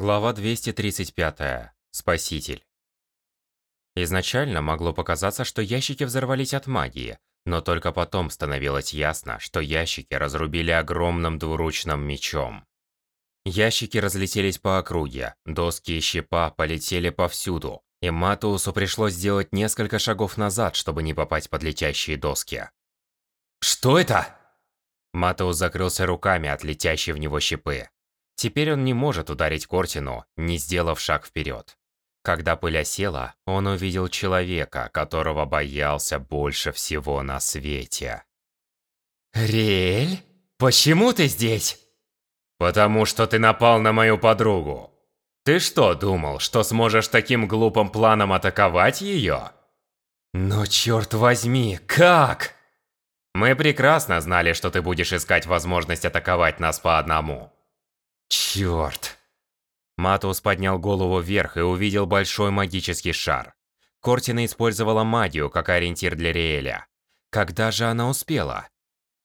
Глава 235. Спаситель. Изначально могло показаться, что ящики взорвались от магии, но только потом становилось ясно, что ящики разрубили огромным двуручным мечом. Ящики разлетелись по округе, доски и щепа полетели повсюду, и Матусу пришлось сделать несколько шагов назад, чтобы не попасть под летящие доски. «Что это?» Матус закрылся руками от летящей в него щепы. Теперь он не может ударить Кортину, не сделав шаг вперед. Когда пыль осела, он увидел человека, которого боялся больше всего на свете. «Риэль? Почему ты здесь?» «Потому что ты напал на мою подругу. Ты что, думал, что сможешь таким глупым планом атаковать ее?» «Но черт возьми, как?» «Мы прекрасно знали, что ты будешь искать возможность атаковать нас по одному. Черт! Матус поднял голову вверх и увидел большой магический шар. Кортина использовала магию как ориентир для Риэля. Когда же она успела?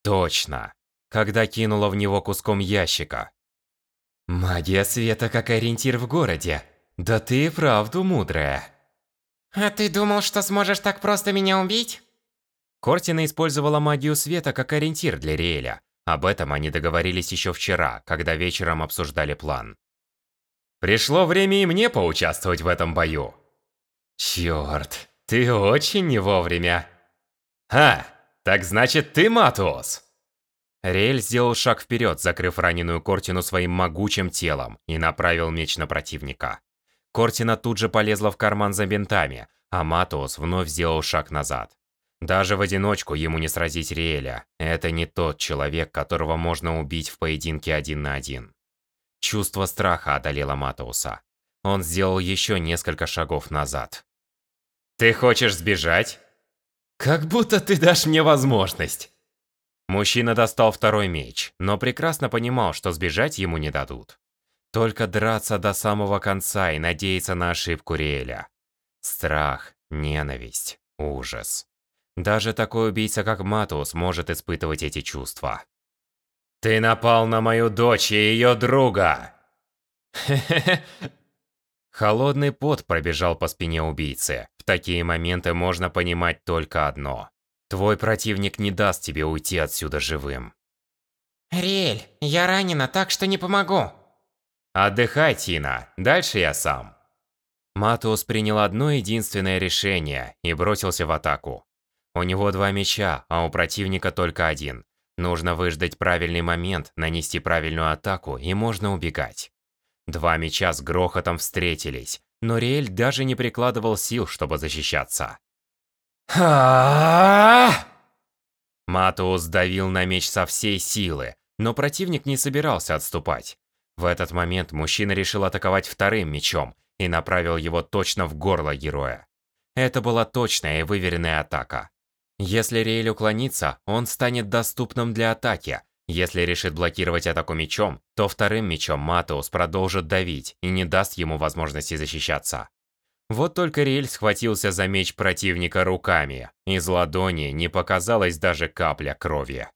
Точно. Когда кинула в него куском ящика. Магия света как ориентир в городе. Да ты и правду мудрая. А ты думал, что сможешь так просто меня убить? Кортина использовала магию света как ориентир для Риэля, об этом они договорились еще вчера, когда вечером обсуждали план. Пришло время и мне поучаствовать в этом бою. Черт, ты очень не вовремя. А, так значит ты Матус? Риэль сделал шаг вперед, закрыв раненую Кортину своим могучим телом, и направил меч на противника. Кортина тут же полезла в карман за бинтами, а Матус вновь сделал шаг назад. Даже в одиночку ему не сразить Риэля. Это не тот человек, которого можно убить в поединке один на один. Чувство страха одолело Матауса. Он сделал еще несколько шагов назад. «Ты хочешь сбежать?» «Как будто ты дашь мне возможность!» Мужчина достал второй меч, но прекрасно понимал, что сбежать ему не дадут. Только драться до самого конца и надеяться на ошибку Риэля. Страх, ненависть, ужас. Даже такой убийца, как Матус, может испытывать эти чувства. «Ты напал на мою дочь и ее друга!» Холодный пот пробежал по спине убийцы. В такие моменты можно понимать только одно. Твой противник не даст тебе уйти отсюда живым. Риэль, я ранена, так что не помогу. Отдыхай, Тина. Дальше я сам. Матус принял одно единственное решение и бросился в атаку. У него два меча, а у противника только один. Нужно выждать правильный момент, нанести правильную атаку, и можно убегать. Два меча с грохотом встретились, но Риэль даже не прикладывал сил, чтобы защищаться. Матус давил на меч со всей силы, но противник не собирался отступать. В этот момент мужчина решил атаковать вторым мечом и направил его точно в горло героя. Это была точная и выверенная атака. Если Риэль уклонится, он станет доступным для атаки. Если решит блокировать атаку мечом, то вторым мечом Матеус продолжит давить и не даст ему возможности защищаться. Вот только Риэль схватился за меч противника руками. Из ладони не показалось даже капля крови.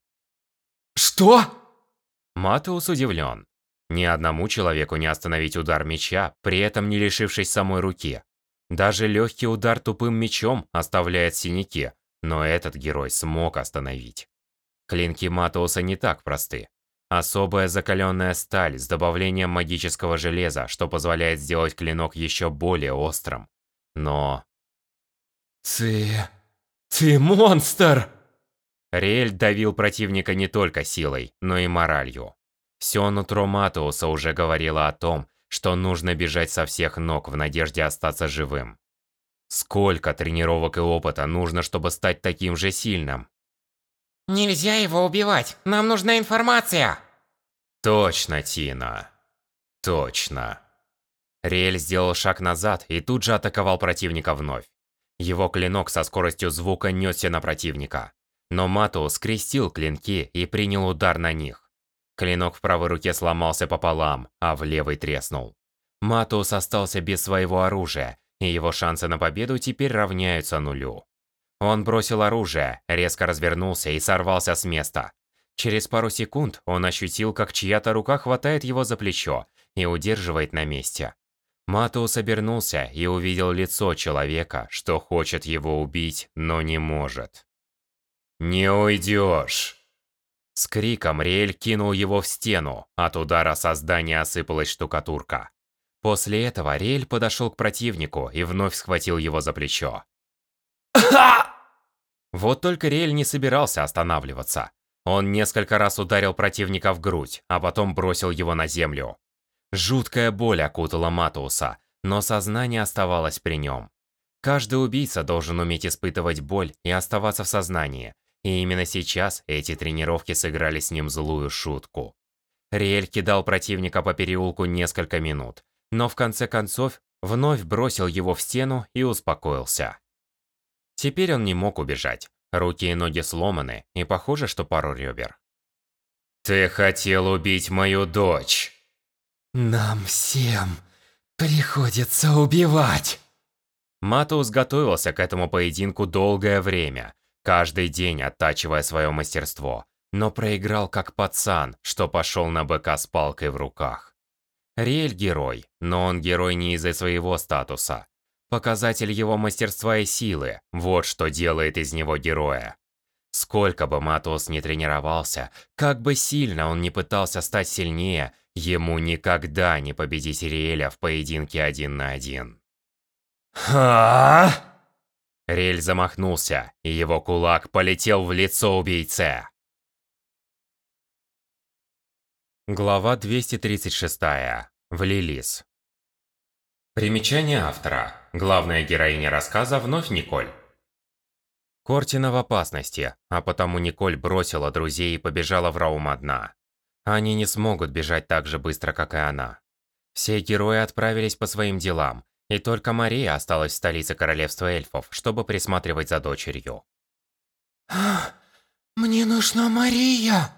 «Что?» Матеус удивлен. Ни одному человеку не остановить удар меча, при этом не лишившись самой руки. Даже легкий удар тупым мечом оставляет синяки, но этот герой смог остановить. Клинки Матоуса не так просты. Особая закаленная сталь с добавлением магического железа, что позволяет сделать клинок еще более острым. Но... Ты... ты монстр! Риэль давил противника не только силой, но и моралью. Все нутро Матоуса уже говорило о том, что нужно бежать со всех ног в надежде остаться живым. Сколько тренировок и опыта нужно, чтобы стать таким же сильным? Нельзя его убивать. Нам нужна информация. Точно, Тина. Точно. Риэль сделал шаг назад и тут же атаковал противника вновь. Его клинок со скоростью звука несся на противника. Но Мату скрестил клинки и принял удар на них. Клинок в правой руке сломался пополам, а в левой треснул. Матус остался без своего оружия и его шансы на победу теперь равняются нулю. Он бросил оружие, резко развернулся и сорвался с места. Через пару секунд он ощутил, как чья-то рука хватает его за плечо и удерживает на месте. Матус обернулся и увидел лицо человека, что хочет его убить, но не может. «Не уйдешь!» С криком Риэль кинул его в стену, от удара создания осыпалась штукатурка. После этого Риэль подошел к противнику и вновь схватил его за плечо. Вот только Риэль не собирался останавливаться. Он несколько раз ударил противника в грудь, а потом бросил его на землю. Жуткая боль окутала Матуса, но сознание оставалось при нем. Каждый убийца должен уметь испытывать боль и оставаться в сознании, и именно сейчас эти тренировки сыграли с ним злую шутку. Риэль кидал противника по переулку несколько минут, но в конце концов вновь бросил его в стену и успокоился. Теперь он не мог убежать. Руки и ноги сломаны, и похоже, что пару ребер. «Ты хотел убить мою дочь!» «Нам всем приходится убивать!» Матус готовился к этому поединку долгое время, каждый день оттачивая свое мастерство, но проиграл как пацан, что пошел на быка с палкой в руках. Риэль герой, но он герой не из-за своего статуса. Показатель его мастерства и силы – вот что делает из него героя. Сколько бы Матус ни тренировался, как бы сильно он ни пытался стать сильнее, ему никогда не победить Риэля в поединке один на один. Ха! Рель замахнулся, и его кулак полетел в лицо убийце. Глава 236. В Лилис. Примечание автора. Главная героиня рассказа вновь Николь. Кортина в опасности, а потому Николь бросила друзей и побежала в Раум одна. Они не смогут бежать так же быстро, как и она. Все герои отправились по своим делам, и только Мария осталась в столице королевства эльфов, чтобы присматривать за дочерью. «Мне нужна Мария!»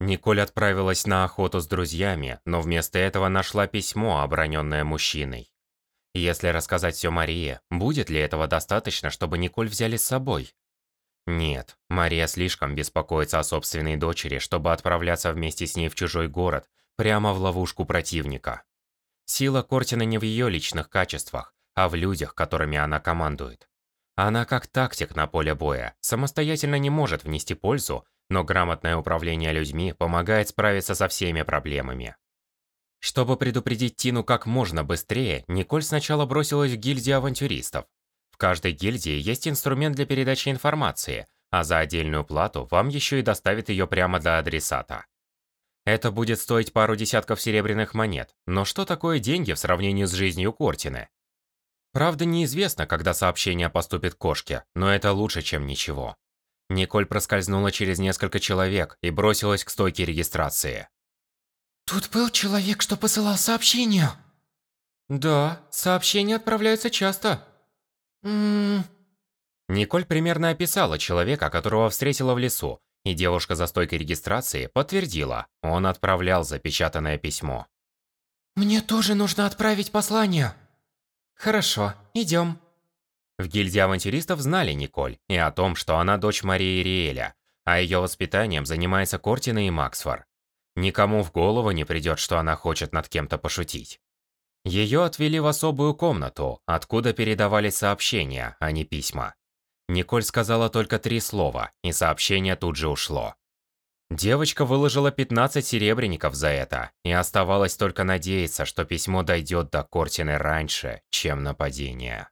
Николь отправилась на охоту с друзьями, но вместо этого нашла письмо, оброненное мужчиной. Если рассказать все Марии, будет ли этого достаточно, чтобы Николь взяли с собой? Нет, Мария слишком беспокоится о собственной дочери, чтобы отправляться вместе с ней в чужой город, прямо в ловушку противника. Сила Кортина не в ее личных качествах, а в людях, которыми она командует. Она как тактик на поле боя, самостоятельно не может внести пользу, но грамотное управление людьми помогает справиться со всеми проблемами. Чтобы предупредить Тину как можно быстрее, Николь сначала бросилась в гильдию авантюристов. В каждой гильдии есть инструмент для передачи информации, а за отдельную плату вам еще и доставят ее прямо до адресата. Это будет стоить пару десятков серебряных монет, но что такое деньги в сравнении с жизнью Кортины? Правда, неизвестно, когда сообщение поступит кошке, но это лучше, чем ничего. Николь проскользнула через несколько человек и бросилась к стойке регистрации. «Тут был человек, что посылал сообщение?» «Да, сообщения отправляются часто». «Ммм...» Николь примерно описала человека, которого встретила в лесу, и девушка за стойкой регистрации подтвердила, он отправлял запечатанное письмо. «Мне тоже нужно отправить послание». «Хорошо, идем». В гильдии авантюристов знали Николь и о том, что она дочь Марии Риэля, а ее воспитанием занимается Кортина и Максфор. Никому в голову не придет, что она хочет над кем-то пошутить. Ее отвели в особую комнату, откуда передавались сообщения, а не письма. Николь сказала только три слова, и сообщение тут же ушло. Девочка выложила 15 серебряников за это, и оставалось только надеяться, что письмо дойдет до Кортины раньше, чем нападение.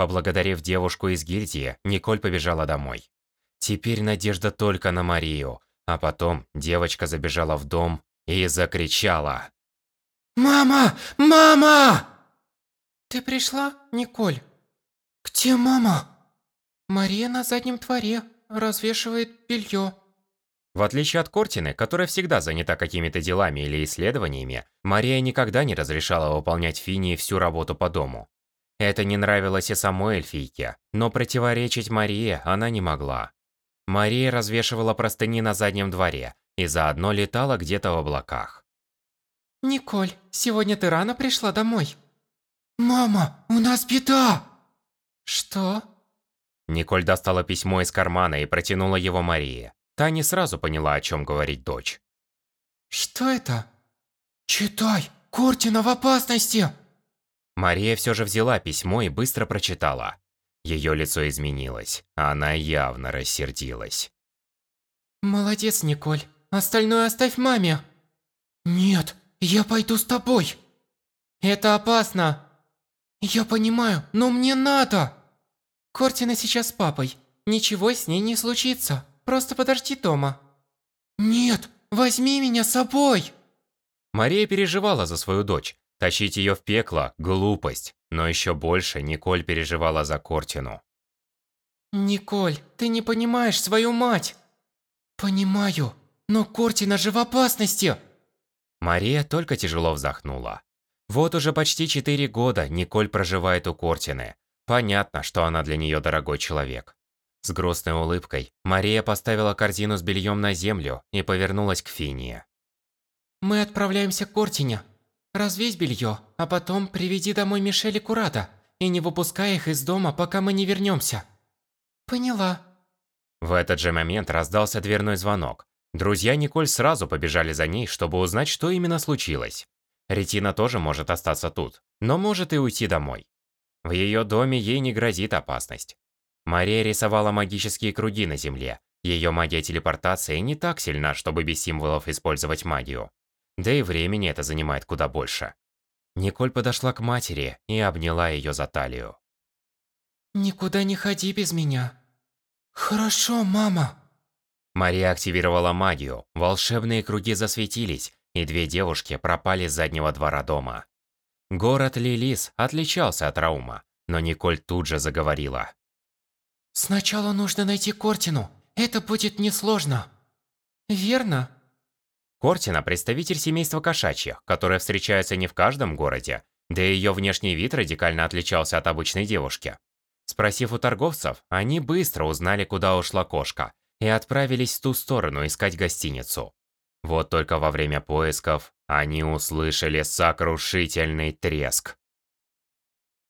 Поблагодарив девушку из гильдии, Николь побежала домой. Теперь надежда только на Марию, а потом девочка забежала в дом и закричала. «Мама! Мама!» «Ты пришла, Николь?» «Где мама?» «Мария на заднем дворе, развешивает белье». В отличие от Кортины, которая всегда занята какими-то делами или исследованиями, Мария никогда не разрешала выполнять Финии всю работу по дому. Это не нравилось и самой эльфийке, но противоречить Марии она не могла. Мария развешивала простыни на заднем дворе и заодно летала где-то в облаках. «Николь, сегодня ты рано пришла домой?» «Мама, у нас беда!» «Что?» Николь достала письмо из кармана и протянула его Марии. Та не сразу поняла, о чем говорит дочь. «Что это?» «Читай! Кортина в опасности!» Мария все же взяла письмо и быстро прочитала. Ее лицо изменилось, а она явно рассердилась. «Молодец, Николь. Остальное оставь маме». «Нет, я пойду с тобой». «Это опасно». «Я понимаю, но мне надо». «Кортина сейчас с папой. Ничего с ней не случится. Просто подожди дома». «Нет, возьми меня с собой!» Мария переживала за свою дочь. Тащить ее в пекло – глупость. Но еще больше Николь переживала за Кортину. «Николь, ты не понимаешь свою мать!» «Понимаю, но Кортина же в опасности!» Мария только тяжело вздохнула. Вот уже почти четыре года Николь проживает у Кортины. Понятно, что она для нее дорогой человек. С грустной улыбкой Мария поставила корзину с бельем на землю и повернулась к Финии. «Мы отправляемся к Кортине. Развесь белье, а потом приведи домой Мишель и Курата и не выпускай их из дома, пока мы не вернемся». «Поняла». В этот же момент раздался дверной звонок. Друзья Николь сразу побежали за ней, чтобы узнать, что именно случилось. Ретина тоже может остаться тут, но может и уйти домой. В ее доме ей не грозит опасность. Мария рисовала магические круги на земле. Ее магия телепортации не так сильна, чтобы без символов использовать магию. Да и времени это занимает куда больше. Николь подошла к матери и обняла ее за талию. «Никуда не ходи без меня». «Хорошо, мама». Мария активировала магию, волшебные круги засветились, и две девушки пропали с заднего двора дома. Город Лилис отличался от Раума, но Николь тут же заговорила. Сначала нужно найти Кортину. Это будет несложно. Верно? Кортина – представитель семейства кошачьих, которое встречается не в каждом городе, да и ее внешний вид радикально отличался от обычной девушки. Спросив у торговцев, они быстро узнали, куда ушла кошка, и отправились в ту сторону искать гостиницу. Вот только во время поисков они услышали сокрушительный треск.